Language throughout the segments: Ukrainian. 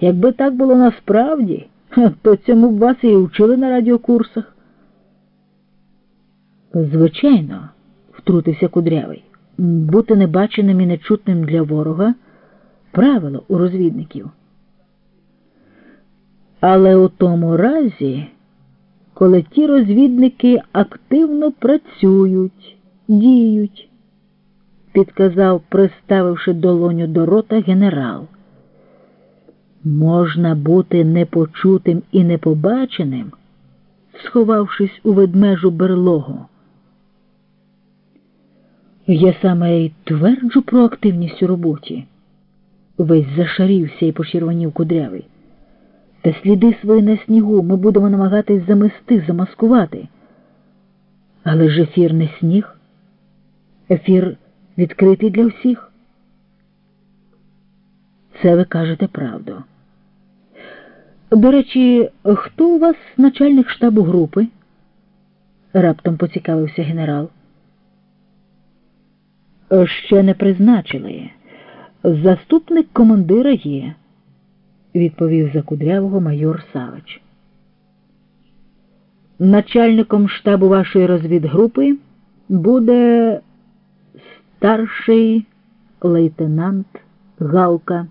Якби так було насправді, то цьому б вас і вчили на радіокурсах. Звичайно, втрутився кудрявий, бути небаченим і нечутним для ворога правило у розвідників. Але у тому разі, коли ті розвідники активно працюють, діють, підказав, приставивши долоню до рота генерал. Можна бути непочутим і непобаченим, сховавшись у ведмежу берлогу. Я саме й тверджу про активність у роботі. Весь зашарівся і почервонів кудрявий. Та сліди свої на снігу ми будемо намагатись замести, замаскувати. Але ж ефір не сніг, ефір відкритий для всіх. Це ви кажете правду. До речі, хто у вас начальник штабу групи? раптом поцікавився генерал. Ще не призначили. Заступник командира є, відповів за кудрявого майор Савич. Начальником штабу вашої розвідгрупи буде старший лейтенант Галка,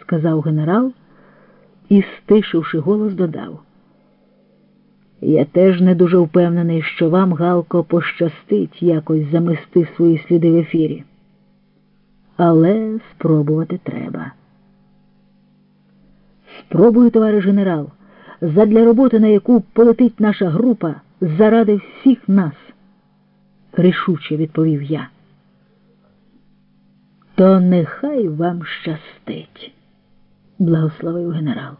сказав генерал і, стишивши голос, додав. Я теж не дуже впевнений, що вам, Галко, пощастить якось замести свої сліди в ефірі. Але спробувати треба. Спробую, товариш генерал, задля роботи, на яку полетить наша група, заради всіх нас, рішуче відповів я. То нехай вам щастить, благословив генерал.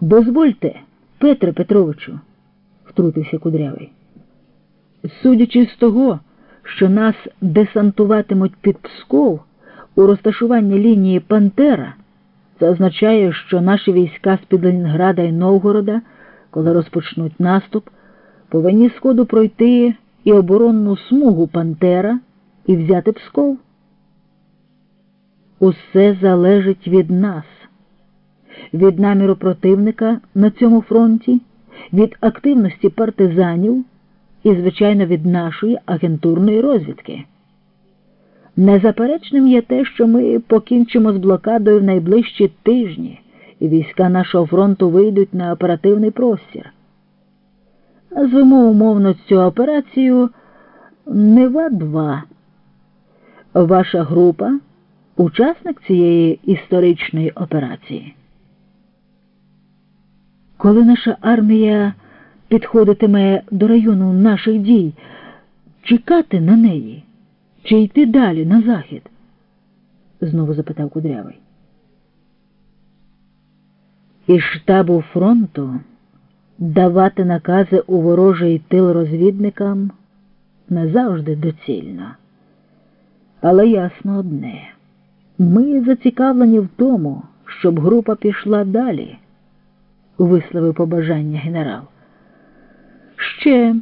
Дозвольте, Петре Петровичу, втрутився кудрявий. Судячи з того, що нас десантуватимуть під Псков у розташуванні лінії Пантера, це означає, що наші війська з-під Ленінграда і Новгорода, коли розпочнуть наступ, повинні сходу пройти і оборонну смугу Пантера і взяти Псков. Усе залежить від нас, від наміру противника на цьому фронті, від активності партизанів і, звичайно, від нашої агентурної розвідки. Незаперечним є те, що ми покінчимо з блокадою в найближчі тижні, і війська нашого фронту вийдуть на оперативний простір. Звемо умовно цю операцію Нева-2. Ваша група учасник цієї історичної операції. Коли наша армія підходитиме до району наших дій, чекати на неї чи йти далі на захід? знову запитав Кудрявий. Із штабу фронту давати накази у ворожий тил розвідникам не завжди доцільно. Але ясно одне ми зацікавлені в тому, щоб група пішла далі, висловив побажання генерал. Ще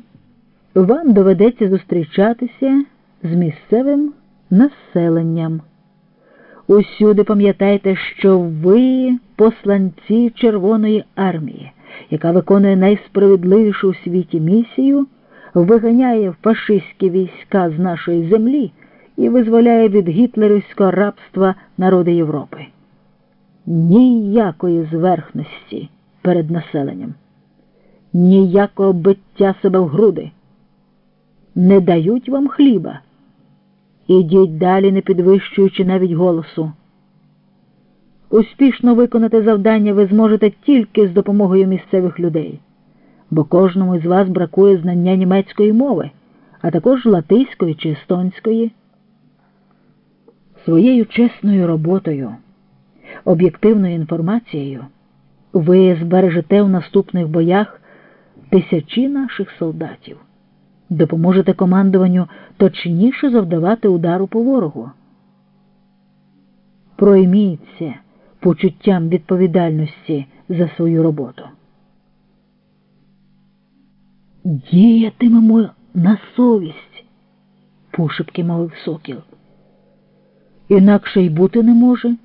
вам доведеться зустрічатися з місцевим населенням. Усюди пам'ятайте, що ви посланці Червоної армії, яка виконує найсправедливішу у світі місію, виганяє фашистські війська з нашої землі і визволяє від гітлерівського рабства народи Європи. Ніякої зверхності перед населенням, ніякого биття себе в груди. Не дають вам хліба. Ідіть далі, не підвищуючи навіть голосу. Успішно виконати завдання ви зможете тільки з допомогою місцевих людей, бо кожному з вас бракує знання німецької мови, а також латиської чи естонської. Своєю чесною роботою, об'єктивною інформацією ви збережете в наступних боях тисячі наших солдатів допоможете командуванню точніше завдавати удару по ворогу. Пройміться почуттям відповідальності за свою роботу. Діятимемо на совість, пошепки мовив сокіл. Інакше й бути не може.